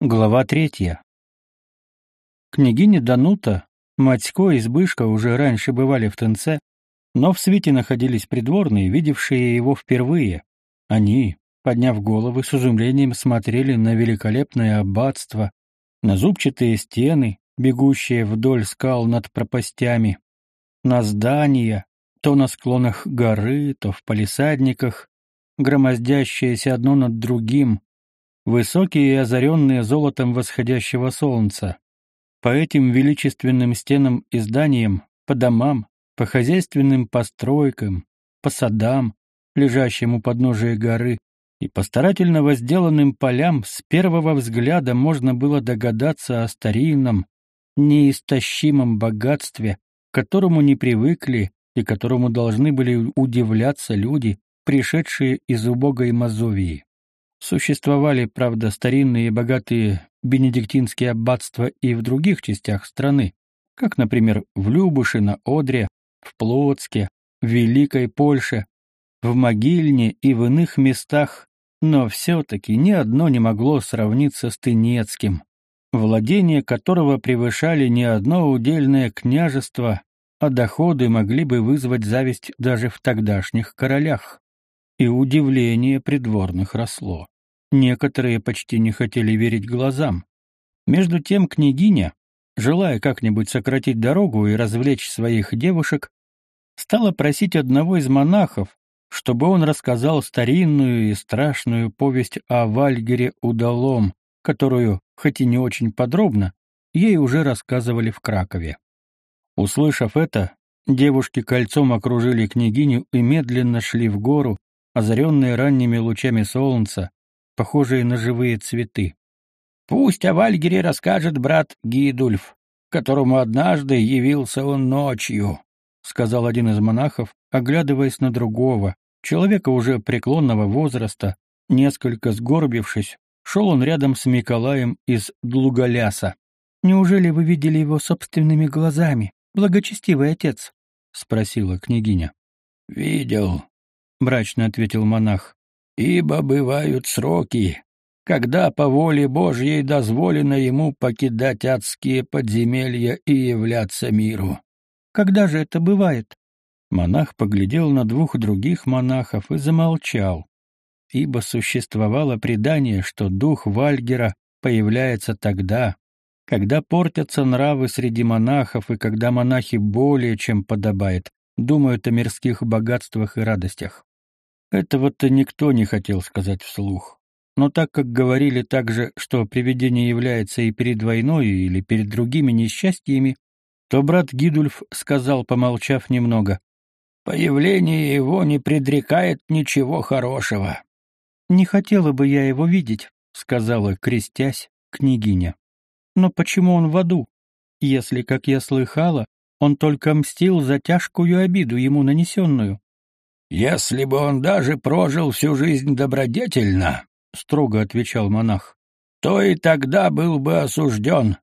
Глава третья. Княгиня Данута, Матько и Збышка уже раньше бывали в Тенце, но в свете находились придворные, видевшие его впервые. Они, подняв головы, с изумлением смотрели на великолепное аббатство, на зубчатые стены, бегущие вдоль скал над пропастями, на здания, то на склонах горы, то в палисадниках, громоздящиеся одно над другим, высокие и озаренные золотом восходящего солнца. По этим величественным стенам и зданиям, по домам, по хозяйственным постройкам, по садам, лежащим у подножия горы, и по старательно возделанным полям с первого взгляда можно было догадаться о старинном, неистощимом богатстве, к которому не привыкли и которому должны были удивляться люди, пришедшие из убогой Мазовии. Существовали, правда, старинные и богатые бенедиктинские аббатства и в других частях страны, как, например, в Любуше на Одре, в Плотске, в Великой Польше, в Могильне и в иных местах, но все-таки ни одно не могло сравниться с Тынецким, владения которого превышали не одно удельное княжество, а доходы могли бы вызвать зависть даже в тогдашних королях и удивление придворных росло. Некоторые почти не хотели верить глазам. Между тем княгиня, желая как-нибудь сократить дорогу и развлечь своих девушек, стала просить одного из монахов, чтобы он рассказал старинную и страшную повесть о Вальгере Удалом, которую, хоть и не очень подробно, ей уже рассказывали в Кракове. Услышав это, девушки кольцом окружили княгиню и медленно шли в гору, озаренные ранними лучами солнца, похожие на живые цветы. «Пусть о Вальгере расскажет брат Гидульф, которому однажды явился он ночью», — сказал один из монахов, оглядываясь на другого, человека уже преклонного возраста, несколько сгорбившись, шел он рядом с Миколаем из Длугаляса. «Неужели вы видели его собственными глазами, благочестивый отец?» — спросила княгиня. «Видел», — мрачно ответил монах, — «ибо бывают сроки, когда по воле Божьей дозволено ему покидать адские подземелья и являться миру». «Когда же это бывает?» Монах поглядел на двух других монахов и замолчал, ибо существовало предание, что дух Вальгера появляется тогда, когда портятся нравы среди монахов и когда монахи более чем подобает думают о мирских богатствах и радостях. Этого-то никто не хотел сказать вслух. Но так как говорили также, что привидение является и перед войной или перед другими несчастьями, то брат Гидульф сказал, помолчав немного, «Появление его не предрекает ничего хорошего». «Не хотела бы я его видеть», — сказала, крестясь, княгиня. «Но почему он в аду? Если, как я слыхала, он только мстил за тяжкую обиду ему нанесенную. «Если бы он даже прожил всю жизнь добродетельно, — строго отвечал монах, — то и тогда был бы осужден,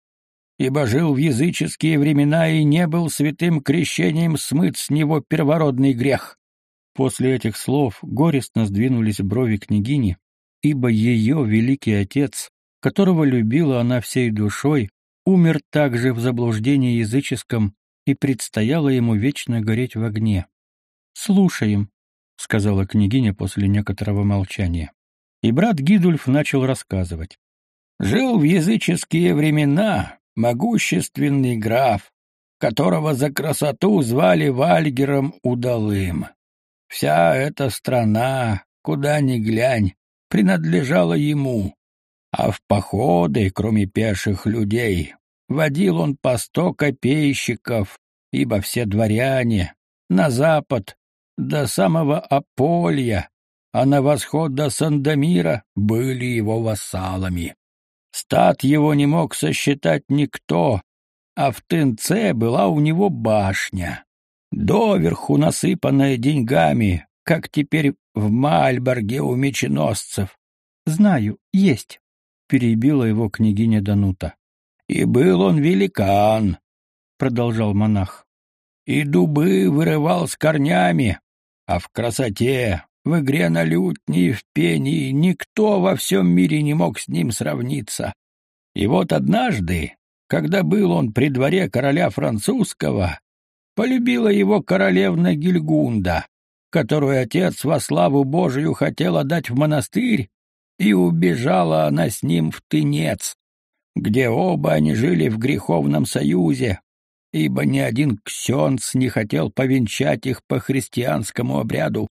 ибо жил в языческие времена и не был святым крещением смыт с него первородный грех». После этих слов горестно сдвинулись брови княгини, ибо ее великий отец, которого любила она всей душой, умер также в заблуждении языческом, и предстояло ему вечно гореть в огне. «Слушаем», — сказала княгиня после некоторого молчания. И брат Гидульф начал рассказывать. «Жил в языческие времена могущественный граф, которого за красоту звали Вальгером Удалым. Вся эта страна, куда ни глянь, принадлежала ему, а в походы, кроме пеших людей, водил он по сто копейщиков, ибо все дворяне на запад до самого Аполья, а на восход до Сандомира были его вассалами. Стат его не мог сосчитать никто, а в Тынце была у него башня, доверху насыпанная деньгами, как теперь в Мальборге у меченосцев. — Знаю, есть, — перебила его княгиня Данута. И был он великан, — продолжал монах. И дубы вырывал с корнями, а в красоте, в игре на лютне и в пении никто во всем мире не мог с ним сравниться. И вот однажды, когда был он при дворе короля французского, полюбила его королевна Гильгунда, которую отец во славу Божию хотел отдать в монастырь, и убежала она с ним в Тынец, где оба они жили в греховном союзе, ибо ни один ксенц не хотел повенчать их по христианскому обряду.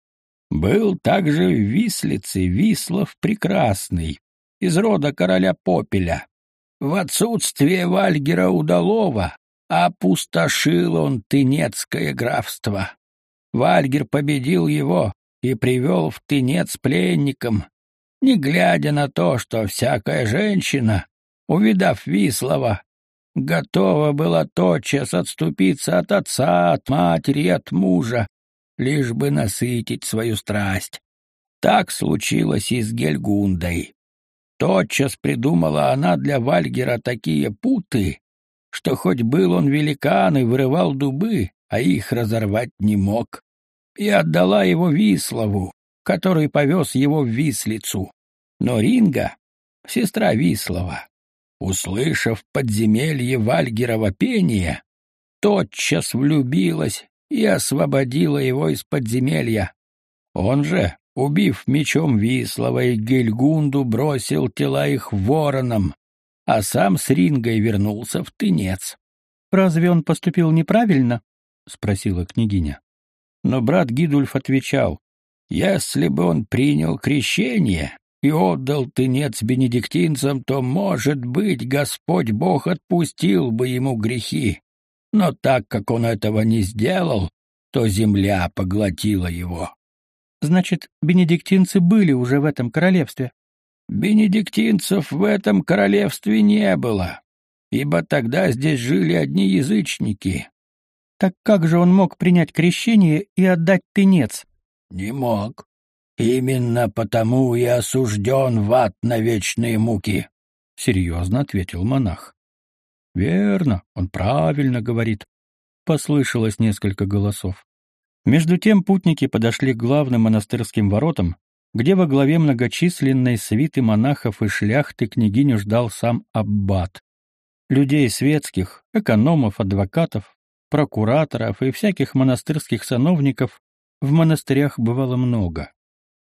Был также в Вислице Вислов Прекрасный, из рода короля Попеля. В отсутствие Вальгера Удалова опустошил он Тынецкое графство. Вальгер победил его и привел в Тынец пленником, не глядя на то, что всякая женщина, увидав Вислова, готова была тотчас отступиться от отца, от матери, от мужа, лишь бы насытить свою страсть. Так случилось и с Гельгундой. Тотчас придумала она для Вальгера такие путы, что хоть был он великан и вырывал дубы, а их разорвать не мог, и отдала его Вислову, который повез его в Вислицу. Но Ринга, сестра Вислова, услышав подземелье Вальгерова пения, тотчас влюбилась и освободила его из подземелья. Он же, убив мечом Вислова и Гельгунду, бросил тела их вороном, а сам с Рингой вернулся в Тынец. «Разве он поступил неправильно?» — спросила княгиня. Но брат Гидульф отвечал, «Если бы он принял крещение, и отдал тынец бенедиктинцам, то, может быть, Господь Бог отпустил бы ему грехи. Но так как он этого не сделал, то земля поглотила его. Значит, бенедиктинцы были уже в этом королевстве? Бенедиктинцев в этом королевстве не было, ибо тогда здесь жили одни язычники. Так как же он мог принять крещение и отдать тынец? Не мог. Именно потому и осужден в ад на вечные муки, — серьезно ответил монах. — Верно, он правильно говорит, — послышалось несколько голосов. Между тем путники подошли к главным монастырским воротам, где во главе многочисленной свиты монахов и шляхты княгиню ждал сам аббат. Людей светских, экономов, адвокатов, прокураторов и всяких монастырских сановников в монастырях бывало много.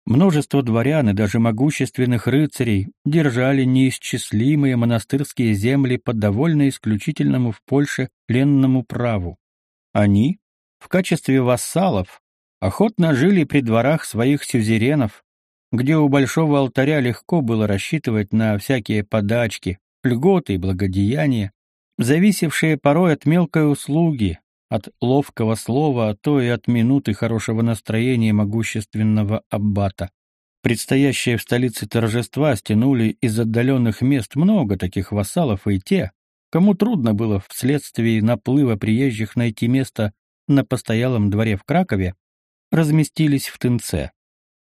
Множество дворян и даже могущественных рыцарей держали неисчислимые монастырские земли под довольно исключительному в Польше ленному праву. Они, в качестве вассалов, охотно жили при дворах своих сюзеренов, где у большого алтаря легко было рассчитывать на всякие подачки, льготы и благодеяния, зависевшие порой от мелкой услуги, от ловкого слова, а то и от минуты хорошего настроения могущественного аббата. Предстоящие в столице торжества стянули из отдаленных мест много таких вассалов и те, кому трудно было вследствие наплыва приезжих найти место на постоялом дворе в Кракове, разместились в Тынце.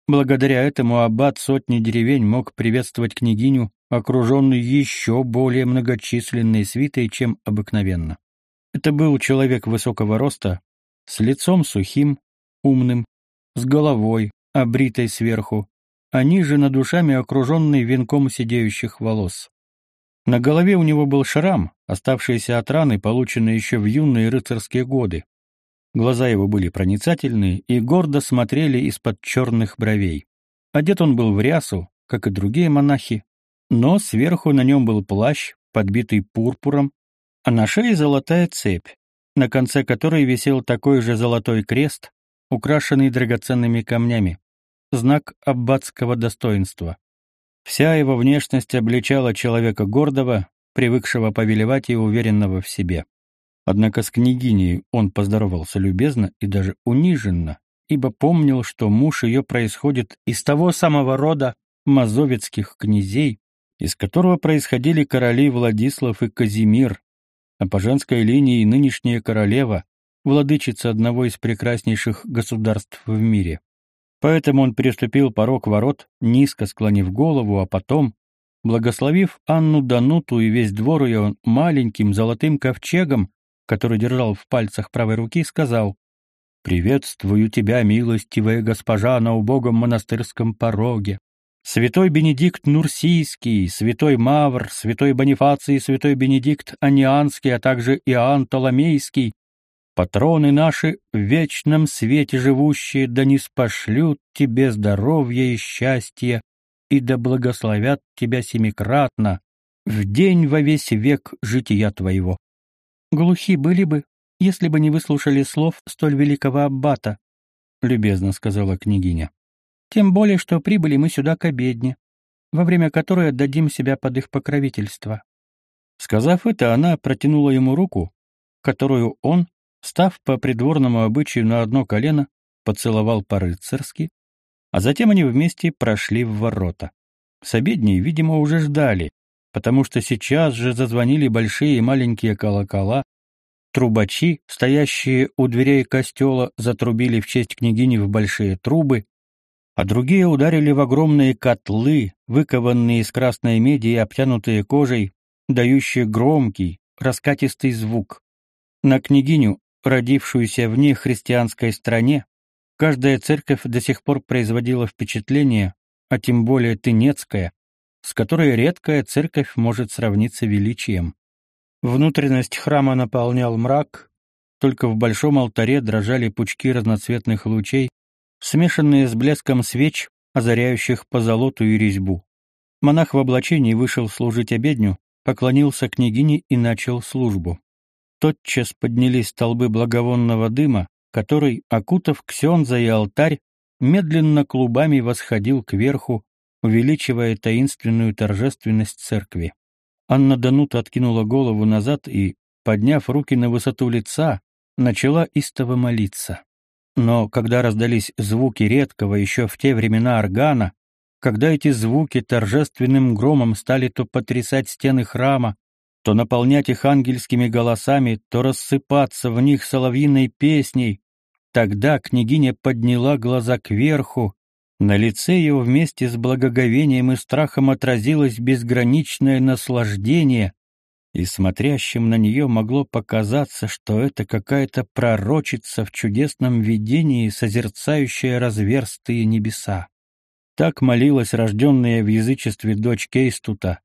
Благодаря этому аббат сотни деревень мог приветствовать княгиню, окруженный еще более многочисленной свитой, чем обыкновенно. Это был человек высокого роста, с лицом сухим, умным, с головой, обритой сверху, а ниже над ушами окруженный венком сидеющих волос. На голове у него был шрам, оставшийся от раны, полученной еще в юные рыцарские годы. Глаза его были проницательные и гордо смотрели из-под черных бровей. Одет он был в рясу, как и другие монахи, но сверху на нем был плащ, подбитый пурпуром, а на шее золотая цепь, на конце которой висел такой же золотой крест, украшенный драгоценными камнями, знак аббатского достоинства. Вся его внешность обличала человека гордого, привыкшего повелевать и уверенного в себе. Однако с княгиней он поздоровался любезно и даже униженно, ибо помнил, что муж ее происходит из того самого рода мазовецких князей, из которого происходили короли Владислав и Казимир, а по женской линии нынешняя королева, владычица одного из прекраснейших государств в мире. Поэтому он переступил порог ворот, низко склонив голову, а потом, благословив Анну Дануту и весь двор ее маленьким золотым ковчегом, который держал в пальцах правой руки, сказал «Приветствую тебя, милостивая госпожа, на убогом монастырском пороге. Святой Бенедикт Нурсийский, святой Мавр, святой Бонифаций, святой Бенедикт Анианский, а также Иоанн Толомейский, патроны наши в вечном свете живущие, да не спошлют тебе здоровья и счастья, и да благословят тебя семикратно в день во весь век жития твоего. Глухи были бы, если бы не выслушали слов столь великого аббата, — любезно сказала княгиня. Тем более, что прибыли мы сюда к обедне, во время которой отдадим себя под их покровительство. Сказав это, она протянула ему руку, которую он, став по придворному обычаю на одно колено, поцеловал по-рыцарски, а затем они вместе прошли в ворота. С обедней, видимо, уже ждали, потому что сейчас же зазвонили большие и маленькие колокола, трубачи, стоящие у дверей костела, затрубили в честь княгини в большие трубы, а другие ударили в огромные котлы, выкованные из красной меди и обтянутые кожей, дающие громкий, раскатистый звук. На княгиню, родившуюся в нехристианской стране, каждая церковь до сих пор производила впечатление, а тем более Тынецкая, с которой редкая церковь может сравниться величием. Внутренность храма наполнял мрак, только в большом алтаре дрожали пучки разноцветных лучей, смешанные с блеском свеч, озаряющих позолоту и резьбу. Монах в облачении вышел служить обедню, поклонился княгине и начал службу. Тотчас поднялись столбы благовонного дыма, который, окутав ксенза и алтарь, медленно клубами восходил кверху, увеличивая таинственную торжественность церкви. Анна Данута откинула голову назад и, подняв руки на высоту лица, начала истово молиться. Но когда раздались звуки редкого еще в те времена органа, когда эти звуки торжественным громом стали то потрясать стены храма, то наполнять их ангельскими голосами, то рассыпаться в них соловьиной песней, тогда княгиня подняла глаза кверху, на лице ее вместе с благоговением и страхом отразилось безграничное наслаждение, и смотрящим на нее могло показаться, что это какая-то пророчица в чудесном видении, созерцающая разверстые небеса. Так молилась рожденная в язычестве дочь Кейстута,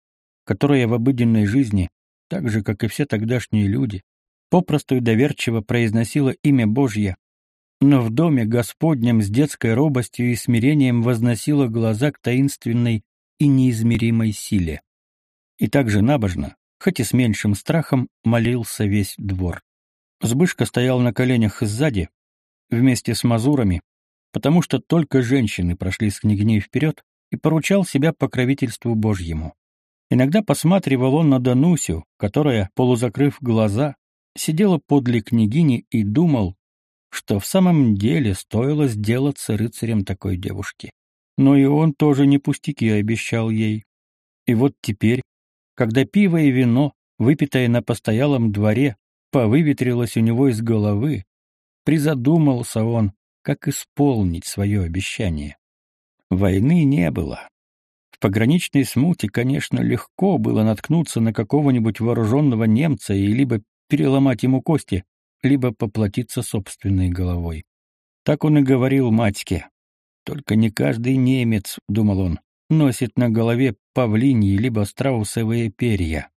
которая в обыденной жизни, так же, как и все тогдашние люди, попросту и доверчиво произносила имя Божье, но в доме Господнем с детской робостью и смирением возносила глаза к таинственной и неизмеримой силе. И также набожно, хоть и с меньшим страхом, молился весь двор. Збышка стоял на коленях сзади, вместе с мазурами, потому что только женщины прошли с княгиней вперед и поручал себя покровительству Божьему. Иногда посматривал он на Данусю, которая, полузакрыв глаза, сидела подле княгини и думал, что в самом деле стоило сделаться рыцарем такой девушки. Но и он тоже не пустяки обещал ей. И вот теперь, когда пиво и вино, выпитое на постоялом дворе, повыветрилось у него из головы, призадумался он, как исполнить свое обещание. Войны не было. В пограничной смуте, конечно, легко было наткнуться на какого-нибудь вооруженного немца и либо переломать ему кости, либо поплатиться собственной головой. Так он и говорил матьке. Только не каждый немец, думал он, носит на голове павлиньи либо страусовые перья.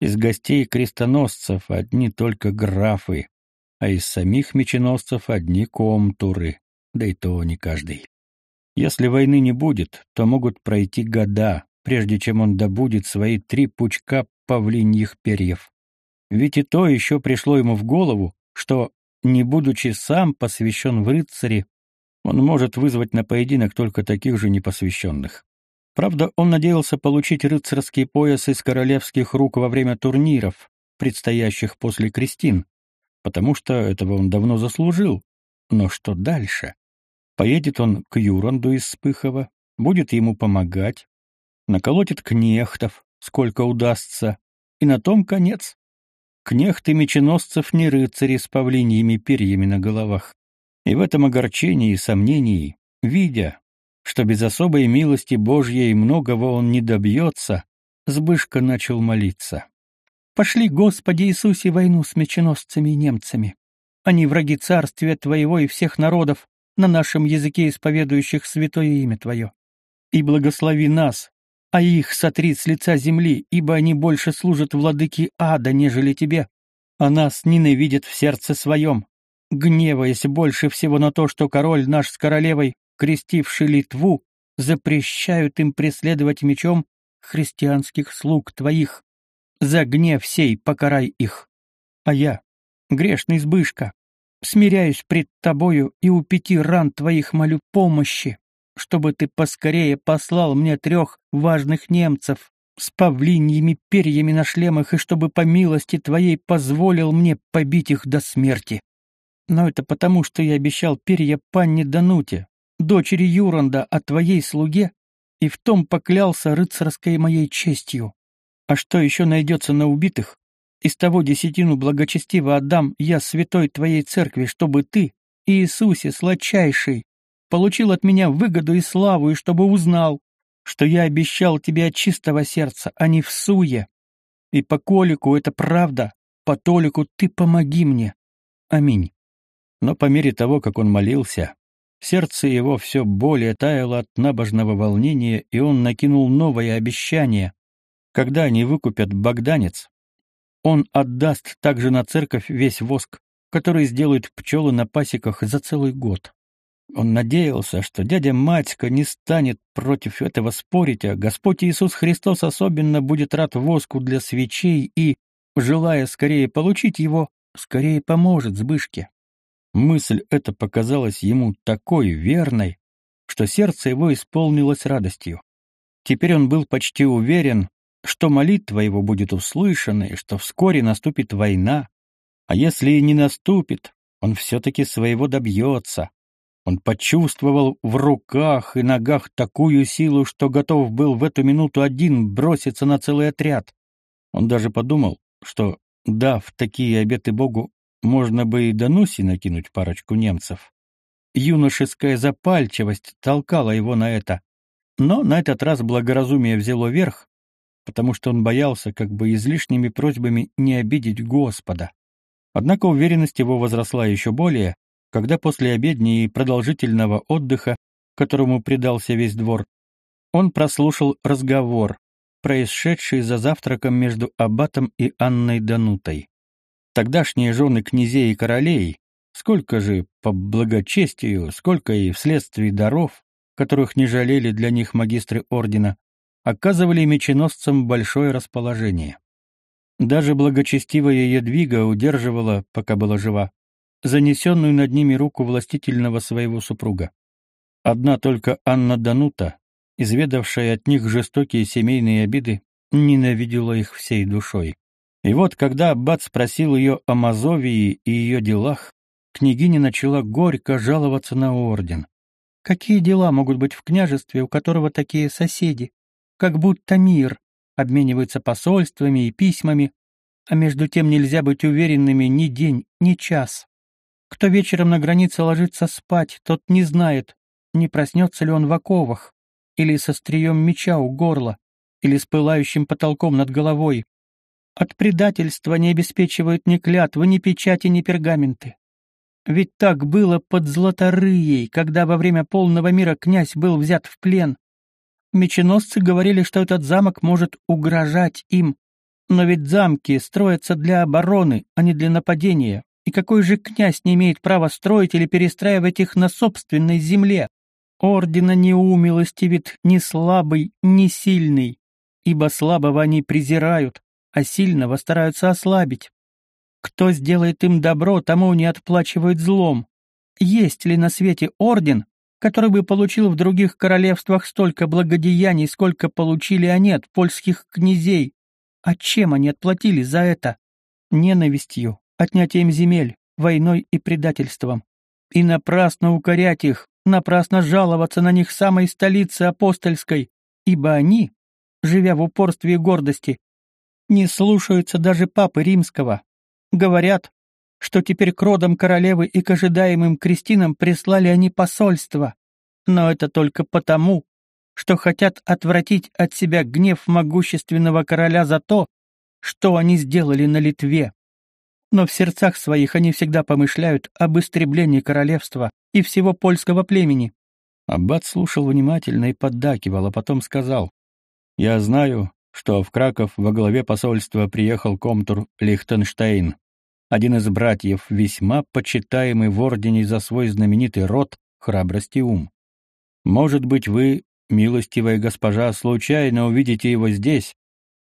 Из гостей крестоносцев одни только графы, а из самих меченосцев одни комтуры, да и то не каждый. Если войны не будет, то могут пройти года, прежде чем он добудет свои три пучка павлиньих перьев. Ведь и то еще пришло ему в голову, что, не будучи сам посвящен в рыцари, он может вызвать на поединок только таких же непосвященных. Правда, он надеялся получить рыцарский пояс из королевских рук во время турниров, предстоящих после крестин, потому что этого он давно заслужил. Но что дальше? Поедет он к Юранду из Спыхова, будет ему помогать, наколотит кнехтов, сколько удастся, и на том конец. Кнехты меченосцев не рыцари с павлиньими перьями на головах. И в этом огорчении и сомнении, видя, что без особой милости Божьей многого он не добьется, Збышка начал молиться. «Пошли, Господи Иисусе, войну с меченосцами и немцами. Они враги царствия Твоего и всех народов, на нашем языке исповедующих святое имя Твое. и благослови нас, а их сотри с лица земли, ибо они больше служат владыке ада, нежели тебе, а нас ненавидят в сердце своем, гневаясь больше всего на то, что король наш с королевой, крестивший Литву, запрещают им преследовать мечом христианских слуг твоих. За гнев сей покарай их. А я, грешный избышка, смиряюсь пред тобою и у пяти ран твоих молю помощи, чтобы ты поскорее послал мне трех важных немцев с павлиньими перьями на шлемах и чтобы по милости твоей позволил мне побить их до смерти. Но это потому, что я обещал перья панне Дануте, дочери Юранда, о твоей слуге, и в том поклялся рыцарской моей честью. А что еще найдется на убитых? Из того десятину благочестиво отдам я святой твоей церкви, чтобы ты, Иисусе сладчайший, получил от меня выгоду и славу, и чтобы узнал, что я обещал тебе от чистого сердца, а не в суе. И по колику это правда, по толику ты помоги мне. Аминь. Но по мере того, как он молился, сердце его все более таяло от набожного волнения, и он накинул новое обещание. Когда они выкупят богданец, он отдаст также на церковь весь воск, который сделают пчелы на пасеках за целый год. Он надеялся, что дядя Матька не станет против этого спорить, а Господь Иисус Христос особенно будет рад воску для свечей и, желая скорее получить его, скорее поможет Збышке. Мысль эта показалась ему такой верной, что сердце его исполнилось радостью. Теперь он был почти уверен, что молитва его будет услышана и что вскоре наступит война, а если и не наступит, он все-таки своего добьется. Он почувствовал в руках и ногах такую силу, что готов был в эту минуту один броситься на целый отряд. Он даже подумал, что, дав такие обеты Богу, можно бы и Дануси накинуть парочку немцев. Юношеская запальчивость толкала его на это, но на этот раз благоразумие взяло верх, потому что он боялся как бы излишними просьбами не обидеть Господа. Однако уверенность его возросла еще более, когда после обедни и продолжительного отдыха, которому предался весь двор, он прослушал разговор, происшедший за завтраком между аббатом и Анной Данутой. Тогдашние жены князей и королей, сколько же по благочестию, сколько и вследствие даров, которых не жалели для них магистры ордена, оказывали меченосцам большое расположение. Даже благочестивая Едвига удерживала, пока была жива, занесенную над ними руку властительного своего супруга. Одна только Анна Данута, изведавшая от них жестокие семейные обиды, ненавидела их всей душой. И вот, когда аббат спросил ее о Мазовии и ее делах, княгиня начала горько жаловаться на орден. Какие дела могут быть в княжестве, у которого такие соседи? Как будто мир, обмениваются посольствами и письмами, а между тем нельзя быть уверенными ни день, ни час. Кто вечером на границе ложится спать, тот не знает, не проснется ли он в оковах, или со стрием меча у горла, или с пылающим потолком над головой, от предательства не обеспечивают ни клятвы, ни печати, ни пергаменты. Ведь так было под Златорыей, когда во время полного мира князь был взят в плен. Меченосцы говорили, что этот замок может угрожать им. Но ведь замки строятся для обороны, а не для нападения. И какой же князь не имеет права строить или перестраивать их на собственной земле? Ордена не умилостивит ни слабый, ни сильный, ибо слабого они презирают, а сильного стараются ослабить. Кто сделает им добро, тому не отплачивают злом. Есть ли на свете орден, который бы получил в других королевствах столько благодеяний, сколько получили они от польских князей? А чем они отплатили за это? Ненавистью, отнятием земель, войной и предательством. И напрасно укорять их, напрасно жаловаться на них самой столице апостольской, ибо они, живя в упорстве и гордости, не слушаются даже папы римского. Говорят, что теперь к родам королевы и к ожидаемым крестинам прислали они посольство. Но это только потому, что хотят отвратить от себя гнев могущественного короля за то, что они сделали на Литве. Но в сердцах своих они всегда помышляют об истреблении королевства и всего польского племени. Аббат слушал внимательно и поддакивал, а потом сказал, «Я знаю, что в Краков во главе посольства приехал комтур Лихтенштейн, один из братьев, весьма почитаемый в ордене за свой знаменитый род, храбрость и ум. Может быть, вы, милостивая госпожа, случайно увидите его здесь,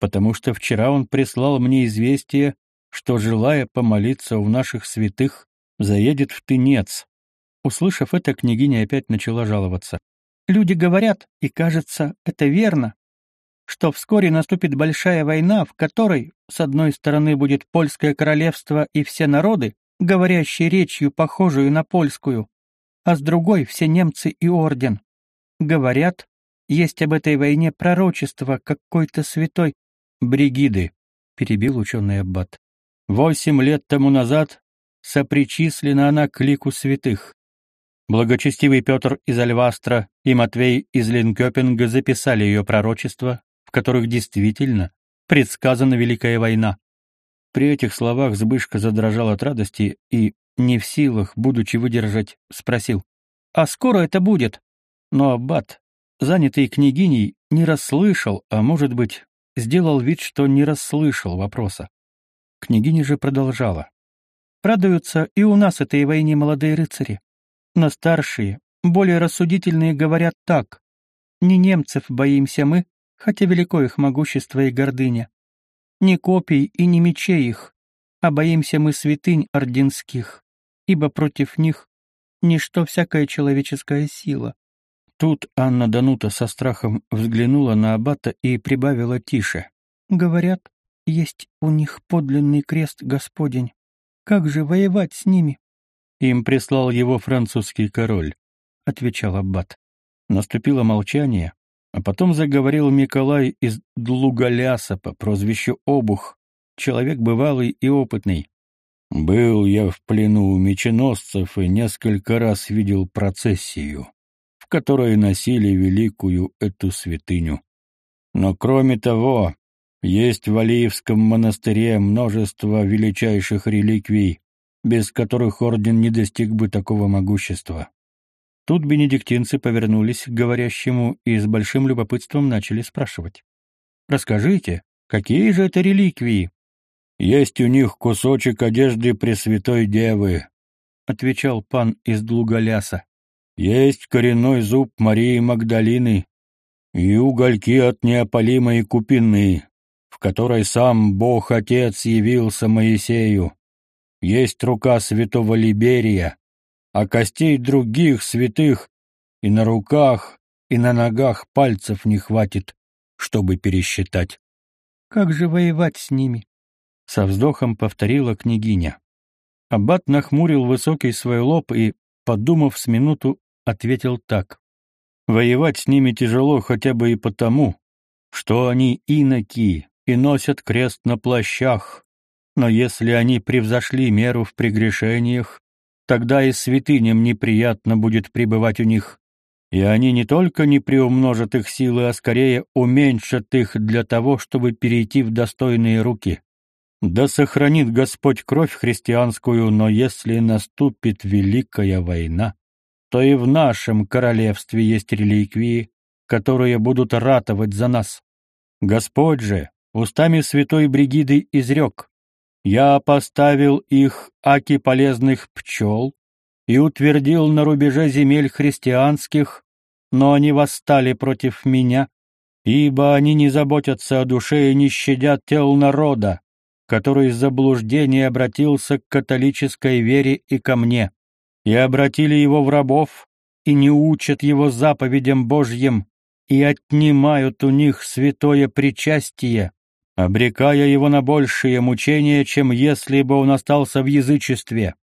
потому что вчера он прислал мне известие, что, желая помолиться у наших святых, заедет в Тынец. Услышав это, княгиня опять начала жаловаться. Люди говорят, и кажется, это верно, что вскоре наступит большая война, в которой, с одной стороны, будет польское королевство и все народы, говорящие речью, похожую на польскую, а с другой — все немцы и орден. Говорят, есть об этой войне пророчество какой-то святой Бригиды, — перебил ученый аббат. Восемь лет тому назад сопричислена она к лику святых. Благочестивый Петр из Альвастра и Матвей из Линкёпинга записали ее пророчество, в которых действительно предсказана Великая война. При этих словах Збышка задрожал от радости и, не в силах, будучи выдержать, спросил, «А скоро это будет?» Но аббат, занятый княгиней, не расслышал, а, может быть, сделал вид, что не расслышал вопроса. Княгиня же продолжала. «Радуются и у нас этой войне молодые рыцари. Но старшие, более рассудительные говорят так. Не немцев боимся мы, хотя велико их могущество и гордыня. Не копий и не мечей их, а боимся мы святынь орденских, ибо против них ничто всякая человеческая сила. Тут Анна Данута со страхом взглянула на аббата и прибавила тише. Говорят, есть у них подлинный крест Господень. Как же воевать с ними? Им прислал его французский король, отвечал аббат. Наступило молчание, а потом заговорил Николай из Длугаляса по прозвищу Обух, человек бывалый и опытный. «Был я в плену у меченосцев и несколько раз видел процессию, в которой носили великую эту святыню. Но кроме того, есть в Алиевском монастыре множество величайших реликвий, без которых орден не достиг бы такого могущества. Тут бенедиктинцы повернулись к говорящему и с большим любопытством начали спрашивать. «Расскажите, какие же это реликвии?» «Есть у них кусочек одежды Пресвятой Девы», — отвечал пан из Длуголяса. «Есть коренной зуб Марии Магдалины и угольки от неопалимой купины, в которой сам Бог-Отец явился Моисею. Есть рука святого Либерия, а костей других святых и на руках, и на ногах пальцев не хватит, чтобы пересчитать. Как же воевать с ними? Со вздохом повторила княгиня. Аббат нахмурил высокий свой лоб и, подумав с минуту, ответил так. Воевать с ними тяжело хотя бы и потому, что они иноки и носят крест на плащах, но если они превзошли меру в прегрешениях, Тогда и святыням неприятно будет пребывать у них, и они не только не приумножат их силы, а скорее уменьшат их для того, чтобы перейти в достойные руки. Да сохранит Господь кровь христианскую, но если наступит великая война, то и в нашем королевстве есть реликвии, которые будут ратовать за нас. Господь же устами святой Бригиды изрек, я поставил их аки полезных пчел и утвердил на рубеже земель христианских, но они восстали против меня, ибо они не заботятся о душе и не щадят тел народа, который из заблуждения обратился к католической вере и ко мне, и обратили его в рабов, и не учат его заповедям Божьим, и отнимают у них святое причастие, обрекая его на большие мучения, чем если бы он остался в язычестве.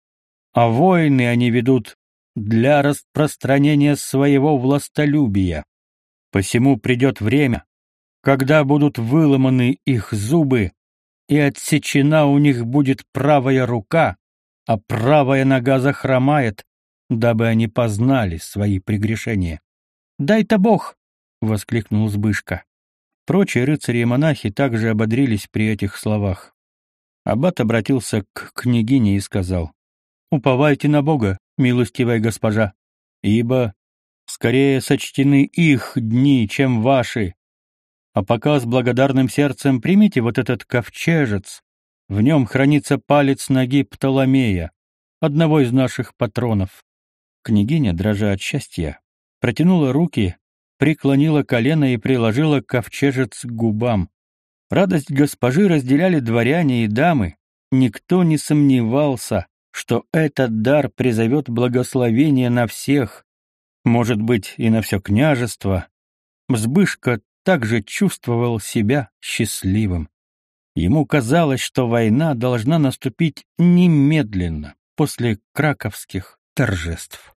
А войны они ведут для распространения своего властолюбия. Посему придет время, когда будут выломаны их зубы, и отсечена у них будет правая рука, а правая нога захромает, дабы они познали свои прегрешения. «Дай-то Бог!» — воскликнул Збышка. Прочие рыцари и монахи также ободрились при этих словах. Аббат обратился к княгине и сказал, «Уповайте на Бога, милостивая госпожа, ибо Скорее сочтены их дни, чем ваши. А пока с благодарным сердцем примите вот этот ковчежец. В нем хранится палец ноги Птоломея, одного из наших патронов. Княгиня, дрожа от счастья, протянула руки, преклонила колено и приложила ковчежец к губам. Радость госпожи разделяли дворяне и дамы. Никто не сомневался, что этот дар призовет благословение на всех, может быть, и на все княжество. Мзбышка также чувствовал себя счастливым. Ему казалось, что война должна наступить немедленно, после краковских торжеств.